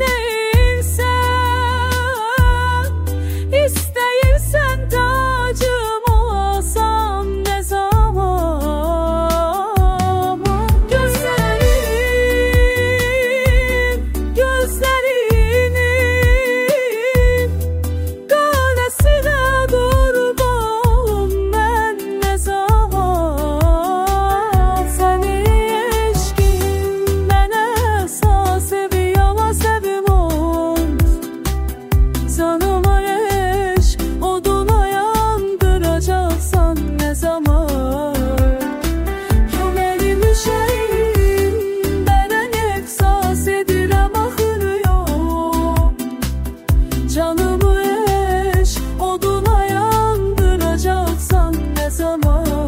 isteyirsen ne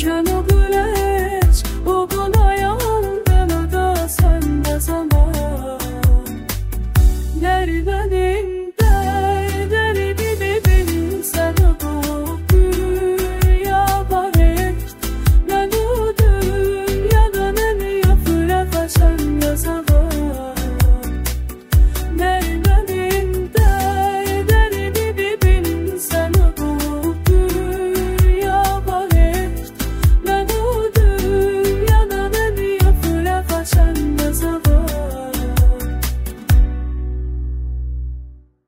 dream